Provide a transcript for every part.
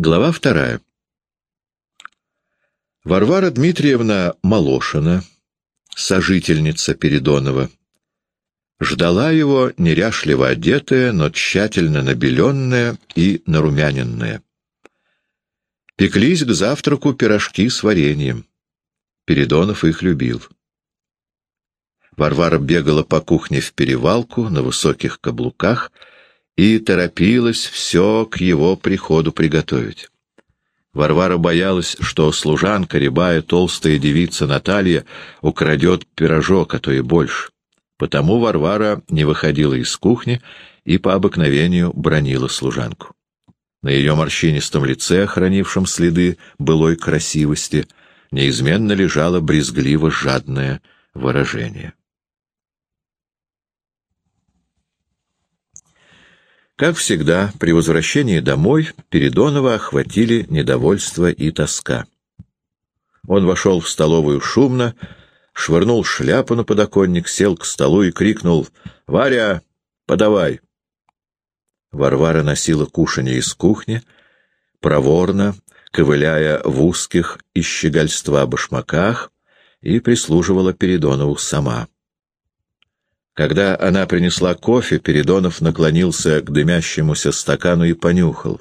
Глава вторая. Варвара Дмитриевна Малошина, сожительница Передонова, ждала его неряшливо одетая, но тщательно набеленная и нарумяненная. Пеклись к завтраку пирожки с вареньем. Передонов их любил. Варвара бегала по кухне в перевалку на высоких каблуках и торопилась все к его приходу приготовить. Варвара боялась, что служанка, рябая толстая девица Наталья, украдет пирожок, а то и больше. Потому Варвара не выходила из кухни и по обыкновению бронила служанку. На ее морщинистом лице, хранившем следы былой красивости, неизменно лежало брезгливо-жадное выражение. Как всегда, при возвращении домой Передонова охватили недовольство и тоска. Он вошел в столовую шумно, швырнул шляпу на подоконник, сел к столу и крикнул «Варя, подавай!». Варвара носила кушанье из кухни, проворно, ковыляя в узких из щегольства башмаках, и прислуживала Передонову сама. Когда она принесла кофе, Передонов наклонился к дымящемуся стакану и понюхал.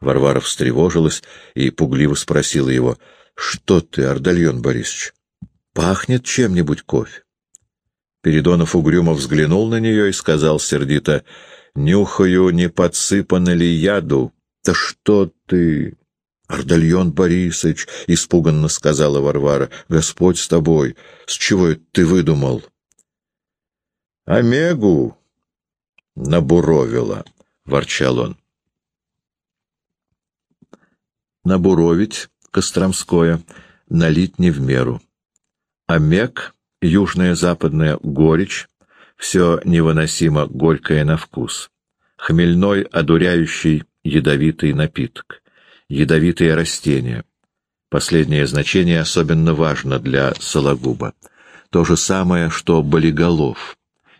Варвара встревожилась и пугливо спросила его, «Что ты, Ардальон Борисович, пахнет чем-нибудь кофе?» Передонов угрюмо взглянул на нее и сказал сердито, «Нюхаю, не подсыпано ли яду?» «Да что ты...» «Ардальон Борисович», — испуганно сказала Варвара, — «Господь с тобой! С чего это ты выдумал?» Омегу набуровила, — ворчал он. Набуровить, Костромское, налить не в меру. Омег, южная западная горечь, все невыносимо горькое на вкус. Хмельной, одуряющий, ядовитый напиток. Ядовитые растения. Последнее значение особенно важно для сологуба. То же самое, что болиголов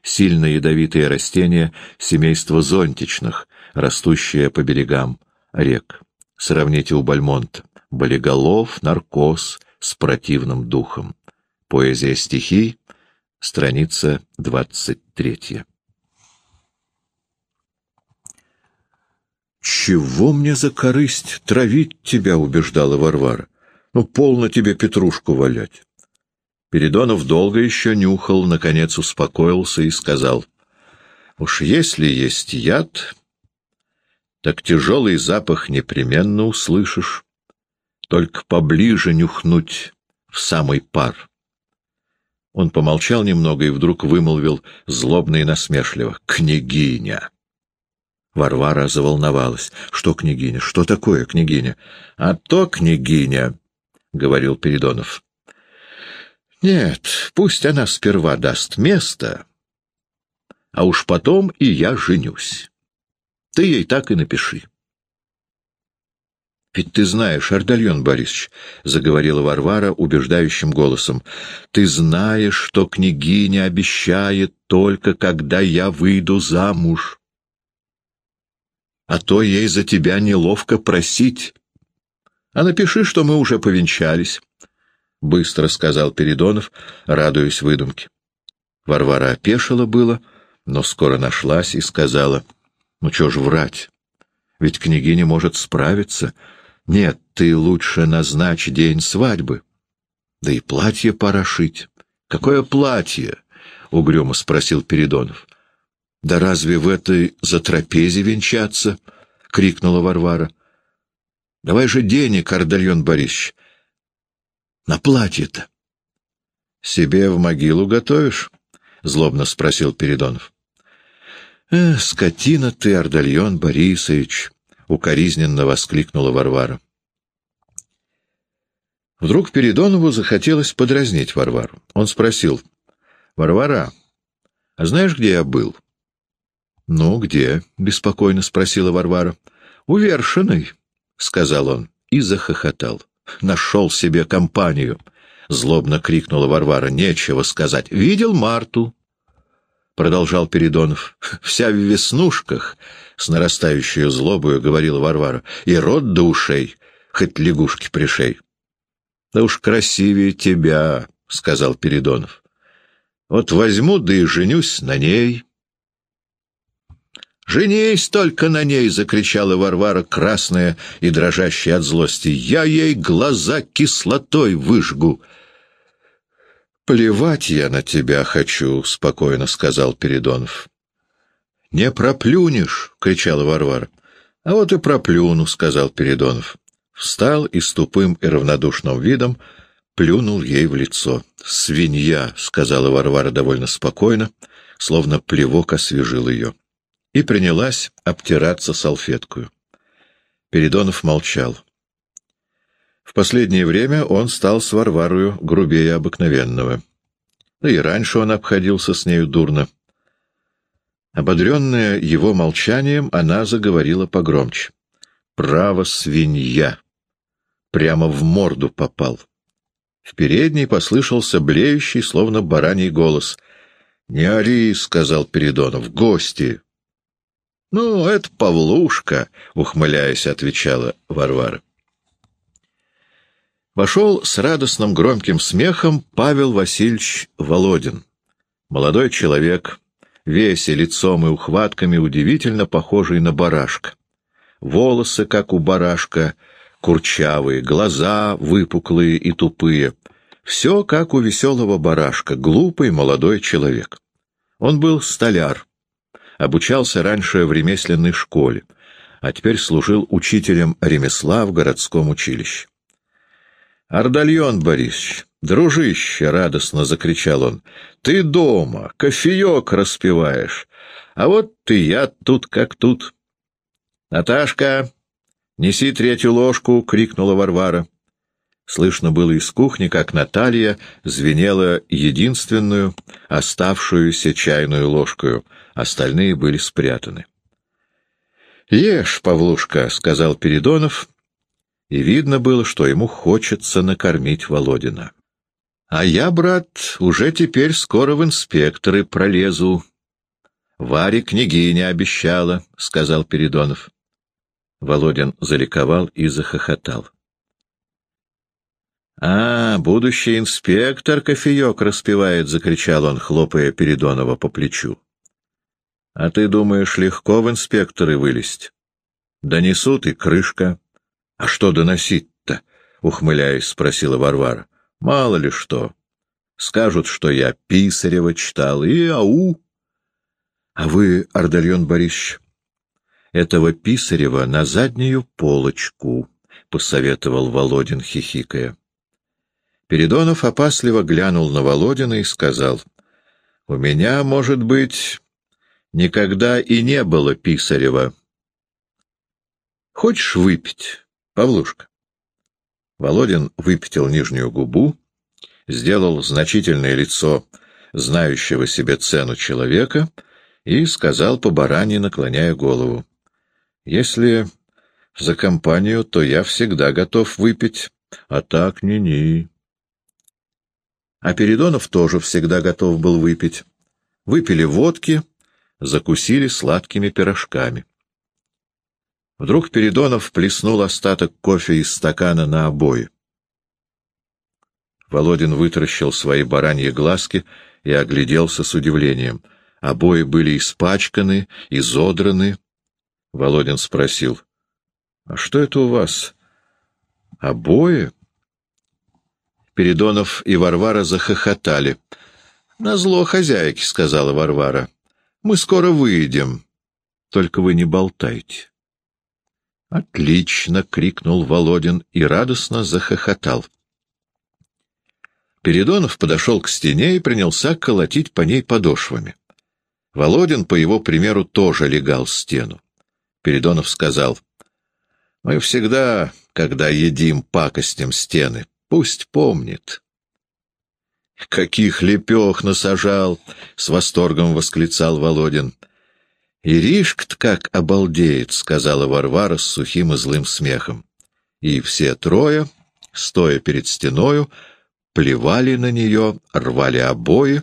сильно ядовитые растения семейства зонтичных, растущие по берегам рек. Сравните у Бальмонта. Болиголов, наркоз с противным духом. Поэзия стихий, страница 23. «Чего мне за корысть травить тебя?» — убеждала Варвара. «Ну, полно тебе петрушку валять. Передонов долго еще нюхал, наконец успокоился и сказал, «Уж если есть яд, так тяжелый запах непременно услышишь, только поближе нюхнуть в самый пар». Он помолчал немного и вдруг вымолвил злобно и насмешливо, «Княгиня!» Варвара заволновалась. «Что, княгиня? Что такое, княгиня?» «А то, княгиня!» — говорил Передонов. Нет, пусть она сперва даст место, а уж потом и я женюсь. Ты ей так и напиши. «Ведь ты знаешь, Ардальон Борисович, — заговорила Варвара убеждающим голосом, — ты знаешь, что княгиня обещает только, когда я выйду замуж. А то ей за тебя неловко просить. А напиши, что мы уже повенчались, — быстро сказал Передонов, радуясь выдумке. Варвара опешила было, но скоро нашлась и сказала, «Ну чё ж врать? Ведь княгиня может справиться. Нет, ты лучше назначь день свадьбы. Да и платье пора шить». «Какое платье?» — угрюмо спросил Передонов. «Да разве в этой затрапезе венчаться?» — крикнула Варвара. «Давай же денег, Ардальон Борисович, на платье-то. — Себе в могилу готовишь? — злобно спросил Передонов. — Э, скотина ты, Ардальон Борисович! — укоризненно воскликнула Варвара. Вдруг Передонову захотелось подразнить Варвару. Он спросил, — Варвара, а знаешь, где я был? — Ну, где? — беспокойно спросила Варвара. — У Вершиной, — сказал он и захохотал. Нашел себе компанию. Злобно крикнула Варвара. Нечего сказать. Видел Марту? Продолжал Передонов. Вся в веснушках, — с нарастающей злобою говорила Варвара. — И рот до ушей, хоть лягушки пришей. — Да уж красивее тебя, — сказал Передонов. — Вот возьму, да и женюсь на ней. — «Женись только на ней!» — закричала Варвара, красная и дрожащая от злости. «Я ей глаза кислотой выжгу!» «Плевать я на тебя хочу», — спокойно сказал Передонов. «Не проплюнешь!» — кричала Варвара. «А вот и проплюну», — сказал Передонов. Встал и с тупым и равнодушным видом плюнул ей в лицо. «Свинья!» — сказала Варвара довольно спокойно, словно плевок освежил ее. И принялась обтираться салфеткою. Передонов молчал. В последнее время он стал с Варварою грубее обыкновенного. Да и раньше он обходился с нею дурно. Ободренная его молчанием, она заговорила погромче. «Право, свинья!» Прямо в морду попал. В передней послышался блеющий, словно бараний голос. «Не ори!» — сказал Передонов. «Гости!» «Ну, это Павлушка!» — ухмыляясь, отвечала Варвара. Вошел с радостным громким смехом Павел Васильевич Володин. Молодой человек, весь и лицом и ухватками удивительно похожий на барашка. Волосы, как у барашка, курчавые, глаза выпуклые и тупые. Все, как у веселого барашка, глупый молодой человек. Он был столяр, обучался раньше в ремесленной школе, а теперь служил учителем ремесла в городском училище. «Ардальон Борисович, дружище!» — радостно закричал он. «Ты дома, кофеек распиваешь, а вот ты я тут как тут». «Наташка, неси третью ложку!» — крикнула Варвара. Слышно было из кухни, как Наталья звенела единственную, оставшуюся чайную ложкою, остальные были спрятаны. «Ешь, Павлушка», — сказал Передонов, и видно было, что ему хочется накормить Володина. «А я, брат, уже теперь скоро в инспекторы пролезу». «Варе княгиня обещала», — сказал Передонов. Володин заликовал и захохотал. «А, будущий инспектор кофеек распевает», — закричал он, хлопая Передонова по плечу. «А ты думаешь, легко в инспекторы вылезть? Донесут и крышка». — А что доносить-то? — ухмыляясь, спросила Варвара. — Мало ли что. Скажут, что я Писарева читал, и ау. — А вы, Ардальон Борисович, этого Писарева на заднюю полочку, — посоветовал Володин, хихикая. Передонов опасливо глянул на Володина и сказал, — У меня, может быть, никогда и не было Писарева. — Хочешь выпить? Павлушка. Володин выпятил нижнюю губу, сделал значительное лицо знающего себе цену человека и сказал по баране, наклоняя голову. «Если за компанию, то я всегда готов выпить, а так ни-ни». А Передонов тоже всегда готов был выпить. Выпили водки, закусили сладкими пирожками. Вдруг Передонов плеснул остаток кофе из стакана на обои. Володин вытаращил свои бараньи глазки и огляделся с удивлением. Обои были испачканы, изодраны. Володин спросил, — А что это у вас? Обои? Передонов и Варвара захохотали. — Назло хозяйки, — сказала Варвара. — Мы скоро выйдем. Только вы не болтайте. «Отлично!» — крикнул Володин и радостно захохотал. Передонов подошел к стене и принялся колотить по ней подошвами. Володин, по его примеру, тоже легал стену. Передонов сказал, «Мы всегда, когда едим, пакостим стены. Пусть помнит». «Каких лепех насажал!» — с восторгом восклицал Володин. «Иришка-то как обалдеет», — сказала Варвара с сухим и злым смехом. И все трое, стоя перед стеною, плевали на нее, рвали обои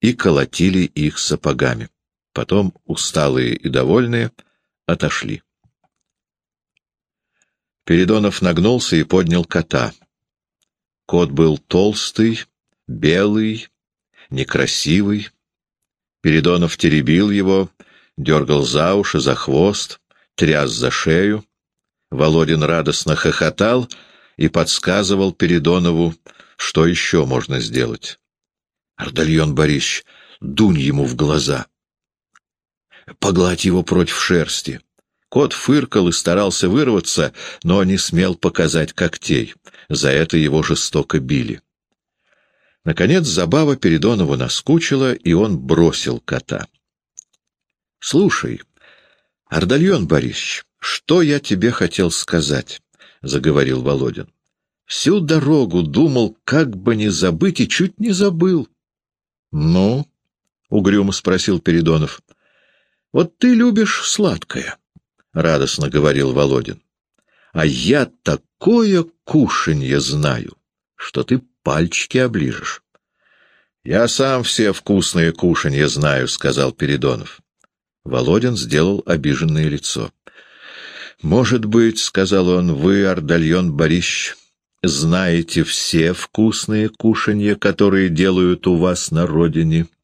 и колотили их сапогами. Потом, усталые и довольные, отошли. Передонов нагнулся и поднял кота. Кот был толстый, белый, некрасивый. Передонов теребил его, дергал за уши, за хвост, тряс за шею. Володин радостно хохотал и подсказывал Передонову, что еще можно сделать. Ардальон Борисович, дунь ему в глаза. Погладь его против шерсти. Кот фыркал и старался вырваться, но не смел показать когтей. За это его жестоко били. Наконец забава Передонову наскучила, и он бросил кота. — Слушай, Ардальон Борисович, что я тебе хотел сказать? — заговорил Володин. — Всю дорогу думал, как бы не забыть, и чуть не забыл. — Ну? — угрюмо спросил Передонов. — Вот ты любишь сладкое. —— радостно говорил Володин. — А я такое кушанье знаю, что ты пальчики оближешь. — Я сам все вкусные кушанья знаю, — сказал Передонов. Володин сделал обиженное лицо. — Может быть, — сказал он, — вы, Ардальон Борисович, знаете все вкусные кушанья, которые делают у вас на родине? —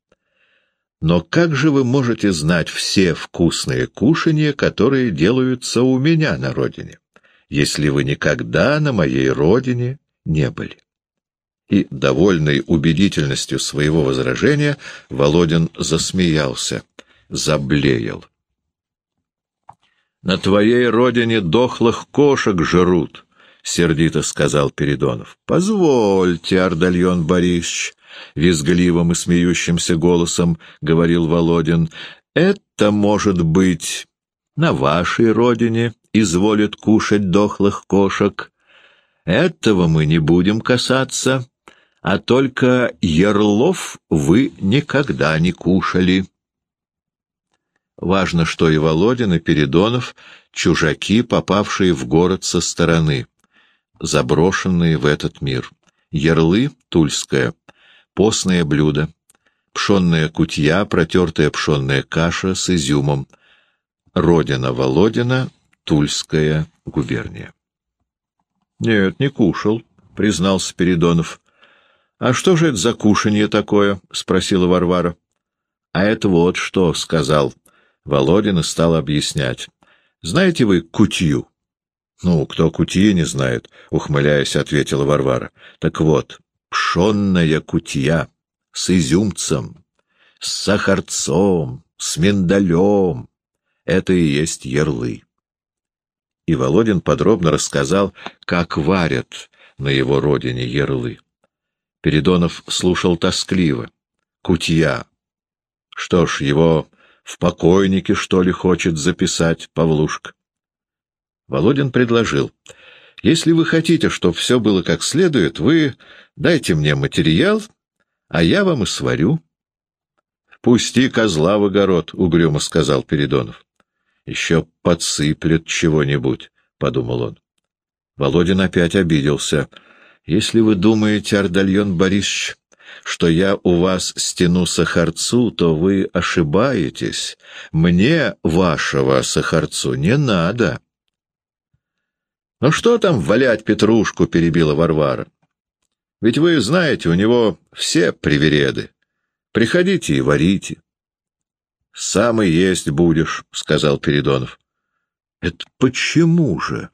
но как же вы можете знать все вкусные кушанья, которые делаются у меня на родине, если вы никогда на моей родине не были? И, довольный убедительностью своего возражения, Володин засмеялся, заблеял. «На твоей родине дохлых кошек жрут», — сердито сказал Передонов. «Позвольте, Ардальон Борисович, — визгливым и смеющимся голосом говорил Володин, — это, может быть, на вашей родине изволит кушать дохлых кошек. Этого мы не будем касаться, а только ярлов вы никогда не кушали. Важно, что и Володин, и Передонов — чужаки, попавшие в город со стороны, заброшенные в этот мир. Ярлы — Тульская, постное блюдо, пшенная кутья, протертая пшенная каша с изюмом, родина Володина, Тульская губерния. — Нет, не кушал, — признался Спиридонов. — А что же это за кушанье такое? — спросила Варвара. — А это вот что, — сказал Володин и стал объяснять. — Знаете вы кутью? — Ну, кто кутьи не знает, — ухмыляясь, ответила Варвара. — Так вот, пшенная кутья с изюмцем, с сахарцом, с миндалем. Это и есть ярлы. И Володин подробно рассказал, как варят на его родине ярлы. Передонов слушал тоскливо. Кутья. Что ж, его в покойнике, что ли, хочет записать Павлушка? Володин предложил — если вы хотите, чтобы все было как следует, вы дайте мне материал, а я вам и сварю. — Пусти козла в огород, — угрюмо сказал Передонов. — Еще подсыплет чего-нибудь, — подумал он. Володин опять обиделся. — Если вы думаете, Ардальон Борисович, что я у вас стяну сахарцу, то вы ошибаетесь. Мне вашего сахарцу не надо. — «Ну что там валять Петрушку?» — перебила Варвара. «Ведь вы знаете, у него все привереды. Приходите и варите». «Сам и есть будешь», — сказал Передонов. «Это почему же?»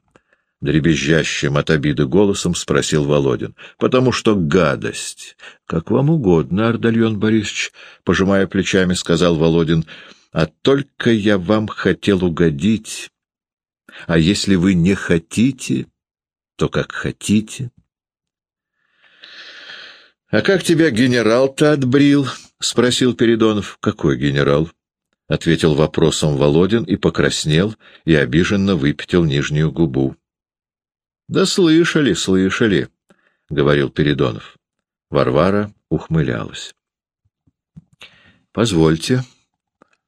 — дребезжащим от обиды голосом спросил Володин. — Потому что гадость. — Как вам угодно, Ардальон Борисович, — пожимая плечами, сказал Володин. — А только я вам хотел угодить. А если вы не хотите, то как хотите. — А как тебя генерал-то отбрил? — спросил Передонов. — Какой генерал? — ответил вопросом Володин и покраснел, и обиженно выпятил нижнюю губу. — Да слышали, слышали, — говорил Передонов. Варвара ухмылялась. — Позвольте,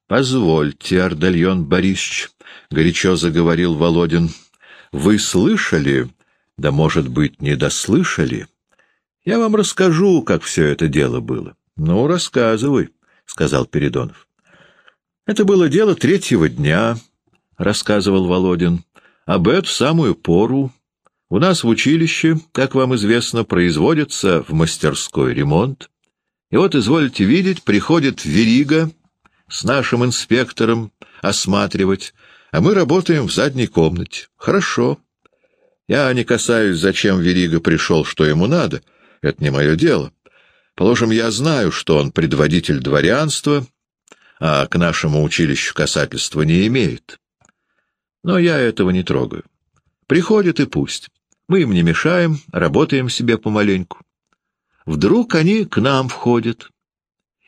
позвольте, Ардальон Борисович, — горячо заговорил Володин. — Вы слышали, да, может быть, не дослышали? Я вам расскажу, как все это дело было. — Ну, рассказывай, — сказал Передонов. — Это было дело третьего дня, — рассказывал Володин, — об эту самую пору у нас в училище, как вам известно, производится в мастерской ремонт. И вот, изволите видеть, приходит Верига с нашим инспектором осматривать, а мы работаем в задней комнате. Хорошо. Я не касаюсь, зачем Верига пришел, что ему надо. Это не мое дело. Положим, я знаю, что он предводитель дворянства, а к нашему училищу касательства не имеет. Но я этого не трогаю. Приходит и пусть. Мы им не мешаем, работаем себе помаленьку. Вдруг они к нам входят,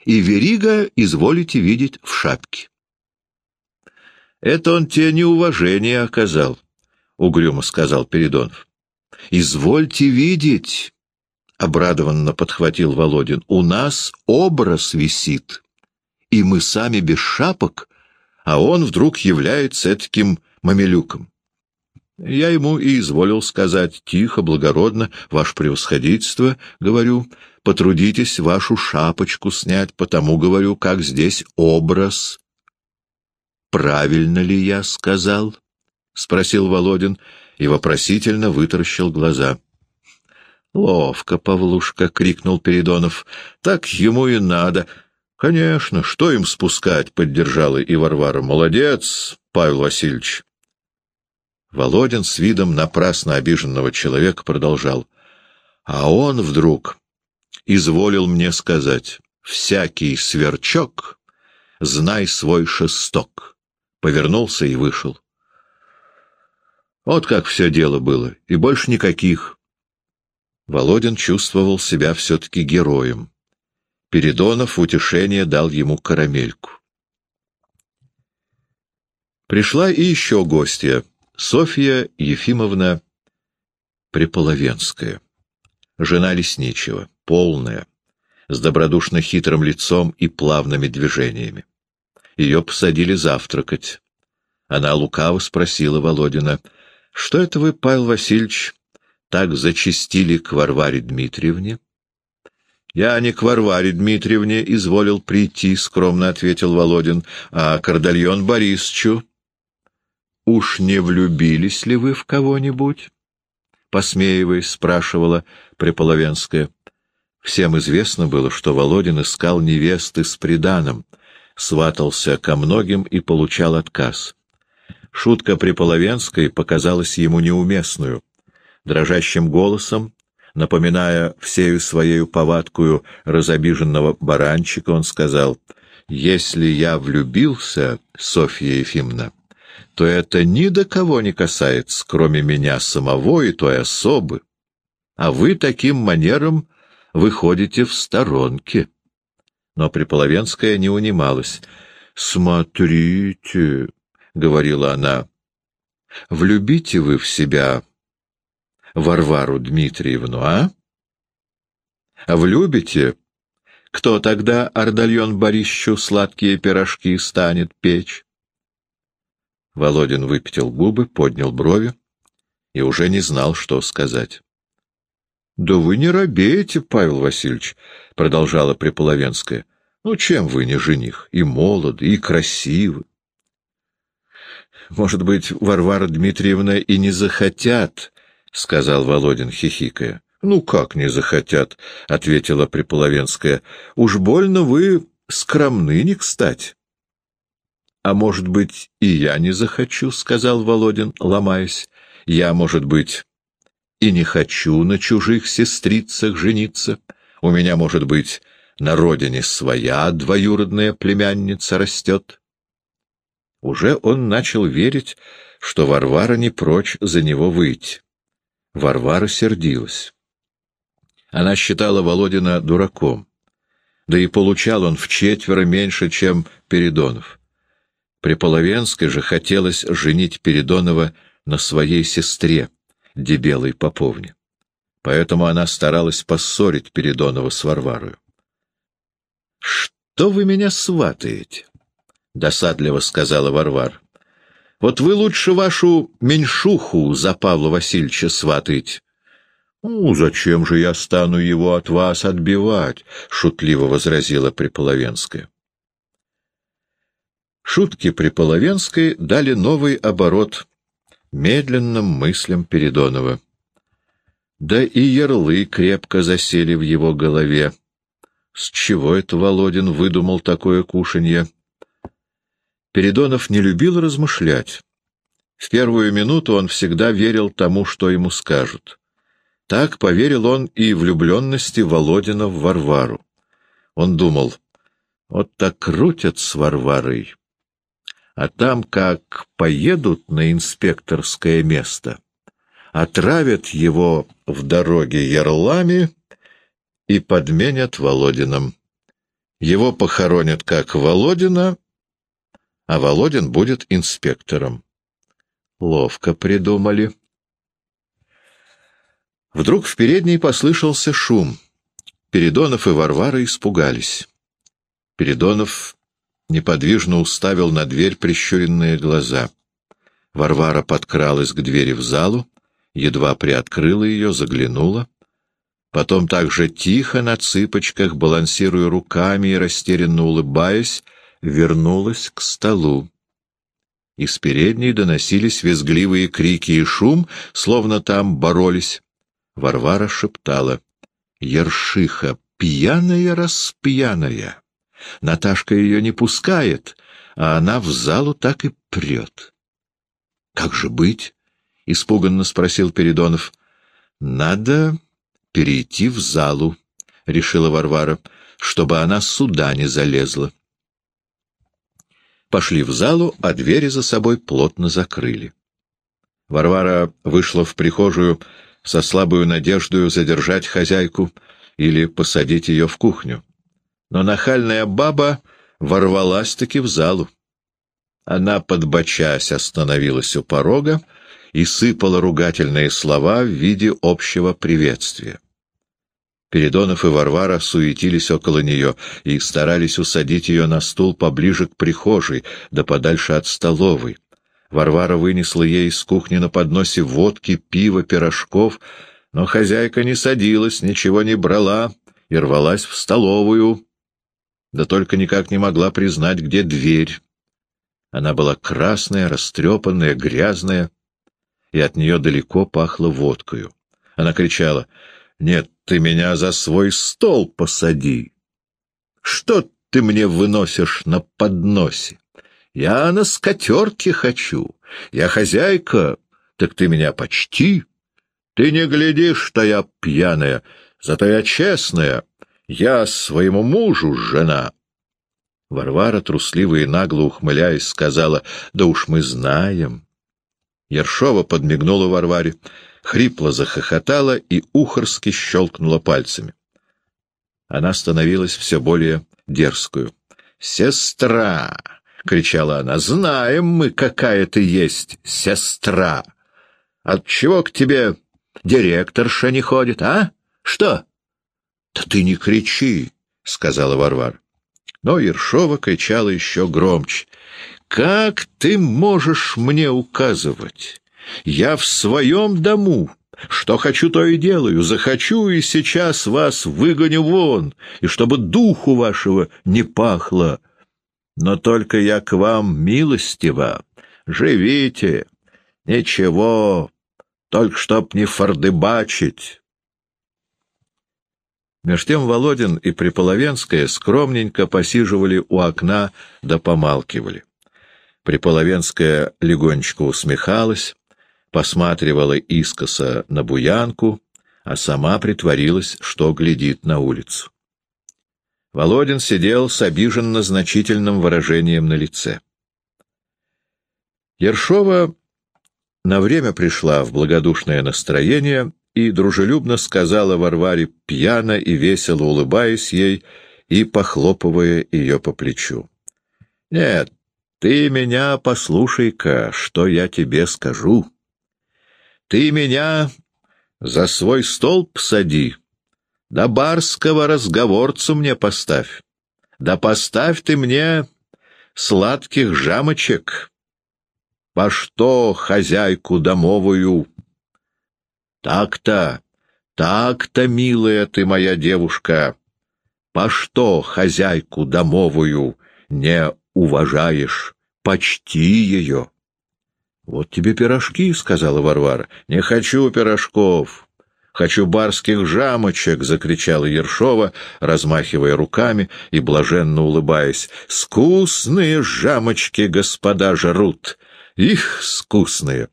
и Верига изволите видеть в шапке. Это он тебе неуважение оказал, — угрюмо сказал Передонов. — Извольте видеть, — обрадованно подхватил Володин, — у нас образ висит, и мы сами без шапок, а он вдруг является таким мамелюком. Я ему и изволил сказать тихо, благородно, ваше превосходительство, говорю, потрудитесь вашу шапочку снять, потому, говорю, как здесь образ. Правильно ли я сказал? — спросил Володин и вопросительно вытаращил глаза. — Ловко, Павлушка! — крикнул Передонов. — Так ему и надо. — Конечно, что им спускать? — поддержала и Варвара. — Молодец, Павел Васильевич. Володин с видом напрасно обиженного человека продолжал. А он вдруг изволил мне сказать, «Всякий сверчок, знай свой шесток». Повернулся и вышел. Вот как все дело было, и больше никаких. Володин чувствовал себя все-таки героем. Передонов утешение дал ему карамельку. Пришла и еще гостья — Софья Ефимовна Преполовенская, жена лесничего, полная, с добродушно хитрым лицом и плавными движениями. Ее посадили завтракать. Она лукаво спросила Володина, «Что это вы, Павел Васильевич, так зачистили к Варваре Дмитриевне?» «Я не к Варваре Дмитриевне изволил прийти», — скромно ответил Володин, — «а к Ардальон Борисовичу». «Уж не влюбились ли вы в кого-нибудь?» Посмеиваясь, спрашивала Преполовенская. Всем известно было, что Володин искал невесты с приданым, сватался ко многим и получал отказ. Шутка Преполовенской показалась ему неуместную. Дрожащим голосом, напоминая всею своею повадкую разобиженного баранчика, он сказал, «Если я влюбился, Софья Ефимовна, то это ни до кого не касается, кроме меня самого и той особы. А вы таким манером выходите в сторонке. Но Приполовенская не унималась. «Смотрите», — говорила она, — «влюбите вы в себя Варвару Дмитриевну, а? А влюбите, кто тогда Ардальон Борищу сладкие пирожки станет печь? Володин выпятил губы, поднял брови и уже не знал, что сказать. — Да вы не робеете, Павел Васильевич, — продолжала Преполовенская. — Ну, чем вы не жених? И молоды, и красивы. — Может быть, Варвара Дмитриевна и не захотят, — сказал Володин, хихикая. — Ну, как не захотят, — ответила Преполовенская. — Уж больно вы скромны не кстати. «А может быть, и я не захочу», — сказал Володин, ломаясь. «Я, может быть, и не хочу на чужих сестрицах жениться. У меня, может быть, на родине своя двоюродная племянница растет». Уже он начал верить, что Варвара не прочь за него выйти. Варвара сердилась. Она считала Володина дураком. Да и получал он в четверо меньше, чем Передонов. При Половенской же хотелось женить Передонова на своей сестре, Дебелой Поповне. Поэтому она старалась поссорить Передонова с Варварою. — Что вы меня сватаете? — досадливо сказала Варвар. — Вот вы лучше вашу меньшуху за Павла Васильевича сватаете. — Ну, зачем же я стану его от вас отбивать? — шутливо возразила Приполовенская. Шутки при Половенской дали новый оборот медленным мыслям Передонова. Да и ярлы крепко засели в его голове. С чего это Володин выдумал такое кушанье? Передонов не любил размышлять. В первую минуту он всегда верил тому, что ему скажут. Так поверил он и влюбленности Володина в Варвару. Он думал, вот так крутят с Варварой, а там, как поедут на инспекторское место, отравят его в дороге ярлами и подменят Володином. Его похоронят как Володина, а Володин будет инспектором. Ловко придумали. Вдруг в передней послышался шум. Передонов и Варвара испугались. Передонов неподвижно уставил на дверь прищуренные глаза. Варвара подкралась к двери в залу, едва приоткрыла ее, заглянула. Потом также тихо, на цыпочках, балансируя руками и растерянно улыбаясь, вернулась к столу. Из передней доносились визгливые крики и шум, словно там боролись. Варвара шептала. «Ершиха, пьяная-распьяная! Наташка ее не пускает, а она в залу так и прет». «Как же быть?» — испуганно спросил Передонов. «Надо перейти в залу», — решила Варвара, — «чтобы она сюда не залезла». Пошли в залу, а двери за собой плотно закрыли. Варвара вышла в прихожую со слабою надеждою задержать хозяйку или посадить ее в кухню. Но нахальная баба ворвалась-таки в залу. Она, подбочась, остановилась у порога и сыпала ругательные слова в виде общего приветствия. Передонов и Варвара суетились около нее и старались усадить ее на стул поближе к прихожей, да подальше от столовой. Варвара вынесла ей из кухни на подносе водки, пива, пирожков, но хозяйка не садилась, ничего не брала и рвалась в столовую, да только никак не могла признать, где дверь. Она была красная, растрепанная, грязная, и от нее далеко пахло водкою. Она кричала, «Нет, ты меня за свой стол посади! Что ты мне выносишь на подносе?» Я на скатерке хочу. Я хозяйка, так ты меня почти. Ты не глядишь, что я пьяная, зато я честная. Я своему мужу жена. Варвара, трусливо и нагло ухмыляясь, сказала, «Да уж мы знаем». Ершова подмигнула Варваре, хрипло захохотала и ухорски щелкнула пальцами. Она становилась все более дерзкую. «Сестра!» — кричала она. — Знаем мы, какая ты есть сестра. Отчего к тебе директорша не ходит, а? Что? — Да ты не кричи, — сказала Варвар. Но Ершова кричала еще громче. — Как ты можешь мне указывать? Я в своем дому. Что хочу, то и делаю. Захочу, и сейчас вас выгоню вон, и чтобы духу вашего не пахло но только я к вам милостиво. Живите, ничего, только чтоб не фордыбачить. Меж тем Володин и Приполовенская скромненько посиживали у окна да помалкивали. Приполовенская легонечко усмехалась, посматривала искоса на буянку, а сама притворилась, что глядит на улицу. Володин сидел с обиженно-значительным выражением на лице. Ершова на время пришла в благодушное настроение и дружелюбно сказала Варваре, пьяно и весело улыбаясь ей и похлопывая ее по плечу. — Нет, ты меня послушай-ка, что я тебе скажу. Ты меня за свой столб сади, да барского разговорцу мне поставь. Да поставь ты мне сладких жамочек. По что хозяйку домовую? Так-то, так-то, милая ты моя девушка, по что хозяйку домовую не уважаешь, почти ее. — Вот тебе пирожки, — сказала Варвара. — Не хочу пирожков. «Хочу барских жамочек!» — закричала Ершова, размахивая руками и блаженно улыбаясь. «Скусные жамочки, господа, жрут! Их скусные!»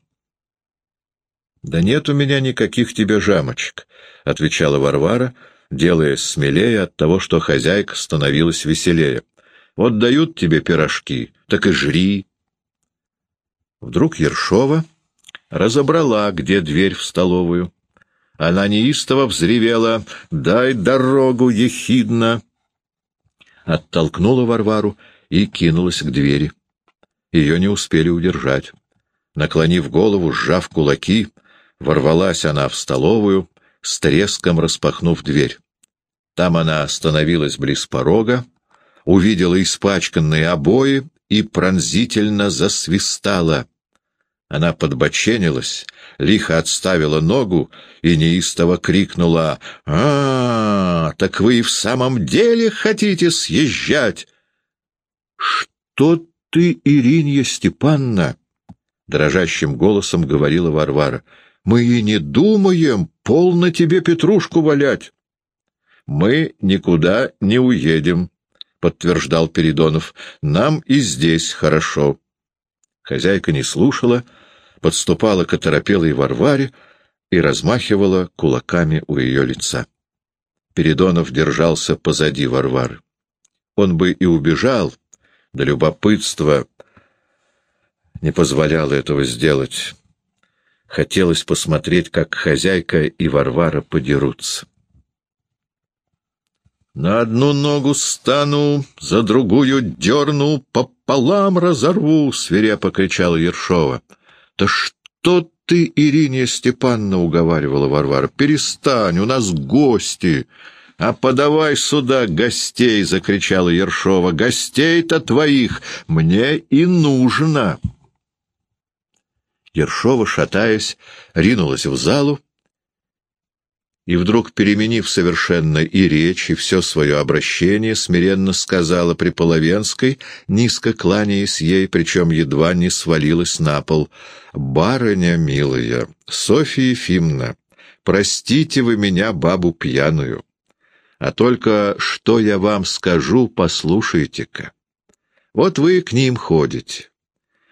«Да нет у меня никаких тебе жамочек», — отвечала Варвара, делаясь смелее от того, что хозяйка становилась веселее. «Вот дают тебе пирожки, так и жри». Вдруг Ершова разобрала, где дверь в столовую. Она неистово взревела «Дай дорогу, ехидно!» Оттолкнула Варвару и кинулась к двери. Ее не успели удержать. Наклонив голову, сжав кулаки, ворвалась она в столовую, с треском распахнув дверь. Там она остановилась близ порога, увидела испачканные обои и пронзительно засвистала — она подбоченилась, лихо отставила ногу и неистово крикнула «А, так вы и в самом деле хотите съезжать?» «Что ты, Иринья Степанна?» — дрожащим голосом говорила Варвара. «Мы и не думаем, полно тебе петрушку валять». «Мы никуда не уедем», — подтверждал Передонов. «Нам и здесь хорошо». Хозяйка не слушала, подступала к оторопелой Варваре и размахивала кулаками у ее лица. Передонов держался позади Варвары. Он бы и убежал, да любопытство не позволяло этого сделать. Хотелось посмотреть, как хозяйка и Варвара подерутся. На одну ногу стану, за другую дерну, пополам разорву, — свирепо кричала Ершова. — Да что ты, Ирине Степановна, — уговаривала Варвара, — перестань, у нас гости. — А подавай сюда гостей, — закричала Ершова. — Гостей-то твоих мне и нужно. Ершова, шатаясь, ринулась в залу, и вдруг, переменив совершенно и речь, и все свое обращение, смиренно сказала при Половенской, низко кланяясь ей, причем едва не свалилась на пол, «Барыня милая, Софья Ефимовна, простите вы меня, бабу пьяную, а только что я вам скажу, послушайте-ка. Вот вы к ним ходите».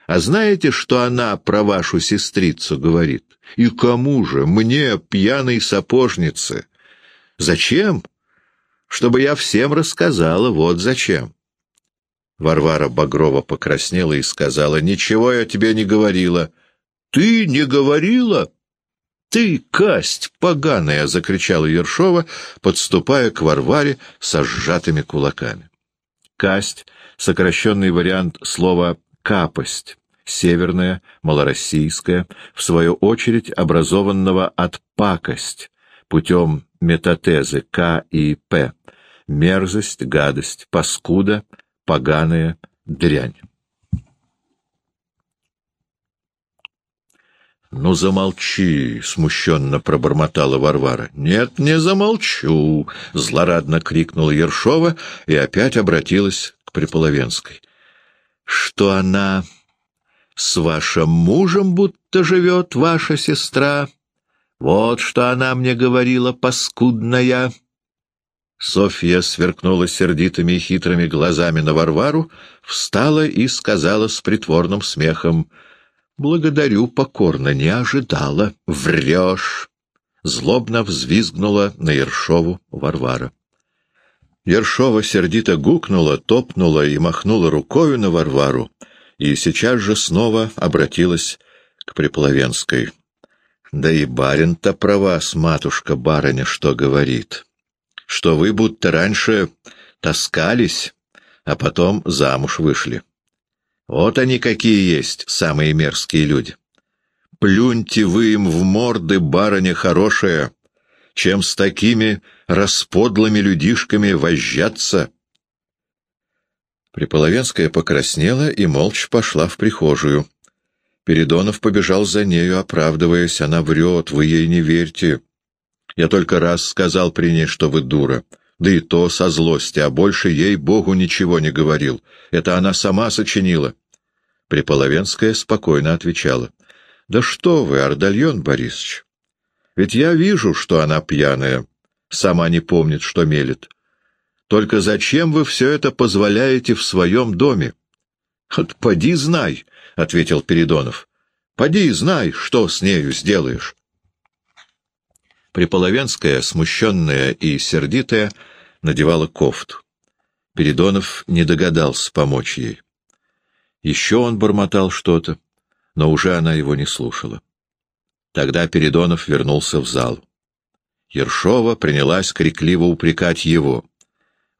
А знаете, что она про вашу сестрицу говорит? И кому же? Мне, пьяной сапожнице. Зачем? Чтобы я всем рассказала, вот зачем. Варвара Багрова покраснела и сказала, «Ничего я тебе не говорила». «Ты не говорила?» «Ты, касть поганая!» — закричала Ершова, подступая к Варваре со сжатыми кулаками. Касть — сокращенный вариант слова капость, северная, малороссийская, в свою очередь образованного от пакость, путем метатезы К и П, мерзость, гадость, паскуда, поганая, дрянь. «Ну, замолчи!» — смущенно пробормотала Варвара. «Нет, не замолчу!» — злорадно крикнула Ершова и опять обратилась к Приполовенской что она с вашим мужем будто живет, ваша сестра. Вот что она мне говорила, паскудная. Софья сверкнула сердитыми и хитрыми глазами на Варвару, встала и сказала с притворным смехом, «Благодарю покорно, не ожидала. Врешь!» Злобно взвизгнула на Ершову Варвара. Ершова сердито гукнула, топнула и махнула рукою на Варвару, и сейчас же снова обратилась к Припловенской. «Да и барин-то про вас, матушка-барыня, что говорит? Что вы будто раньше таскались, а потом замуж вышли. Вот они какие есть, самые мерзкие люди. Плюньте вы им в морды, барыня хорошая, чем с такими расподлыми людишками возжаться. Приполовенская покраснела и молча пошла в прихожую. Передонов побежал за нею, оправдываясь. Она врет, вы ей не верьте. Я только раз сказал при ней, что вы дура. Да и то со злости, а больше ей Богу ничего не говорил. Это она сама сочинила. Приполовенская спокойно отвечала. — Да что вы, Ардальон Борисович, ведь я вижу, что она пьяная, сама не помнит, что мелет. Только зачем вы все это позволяете в своем доме? — Вот поди знай, — ответил Передонов. — Поди знай, что с нею сделаешь. Приполовенская, смущенная и сердитая, надевала кофту. Передонов не догадался помочь ей. Еще он бормотал что-то, но уже она его не слушала. Тогда Передонов вернулся в зал. Ершова принялась крикливо упрекать его.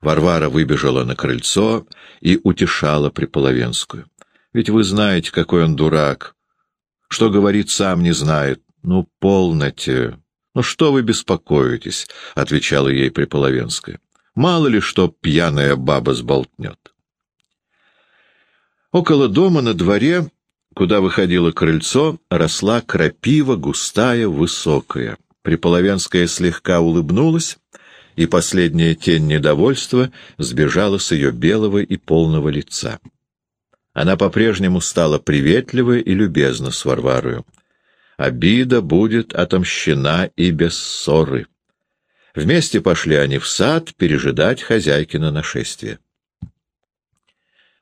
Варвара выбежала на крыльцо и утешала Приполовенскую. «Ведь вы знаете, какой он дурак. Что говорит, сам не знает. Ну, полноте. «Ну что вы беспокоитесь?» — отвечала ей Приполовенская. «Мало ли что пьяная баба сболтнет». Около дома на дворе, куда выходило крыльцо, росла крапива густая, высокая. Приполовенская слегка улыбнулась, и последняя тень недовольства сбежала с ее белого и полного лица. Она по-прежнему стала приветлива и любезна с Варварою обида будет отомщена и без ссоры. Вместе пошли они в сад пережидать хозяйкина нашествие.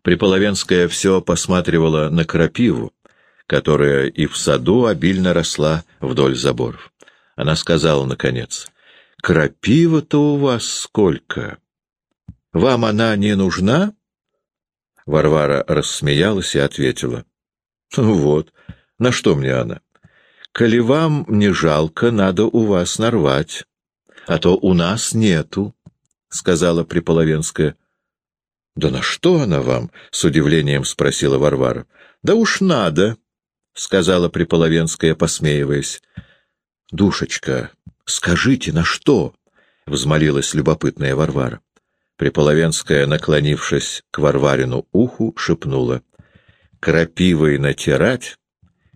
Приполовенская все посматривала на крапиву, которая и в саду обильно росла вдоль заборов. Она сказала, наконец, «Крапива-то у вас сколько? Вам она не нужна?» Варвара рассмеялась и ответила, «Ну вот, на что мне она? Коли вам не жалко, надо у вас нарвать, а то у нас нету, — сказала Приполовенская. — Да на что она вам? — с удивлением спросила Варвара. — Да уж надо, — сказала Приполовенская, посмеиваясь. — Душечка, скажите, на что? — взмолилась любопытная Варвара. Приполовенская, наклонившись к Варварину уху, шепнула. — Крапивой натирать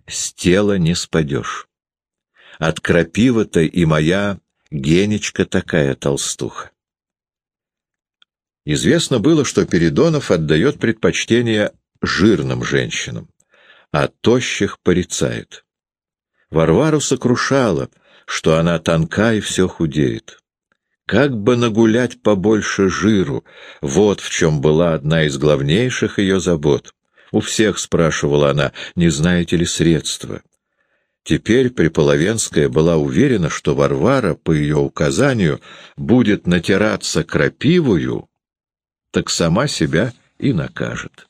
с тела не спадешь. От крапива-то и моя генечка такая толстуха. Известно было, что Передонов отдает предпочтение жирным женщинам, а тощих порицает. Варвару сокрушало, что она тонка и все худеет. Как бы нагулять побольше жиру, вот в чем была одна из главнейших ее забот. У всех, спрашивала она, не знаете ли средства. Теперь Приполовенская была уверена, что Варвара, по ее указанию, будет натираться крапивою, так сама себя и накажет.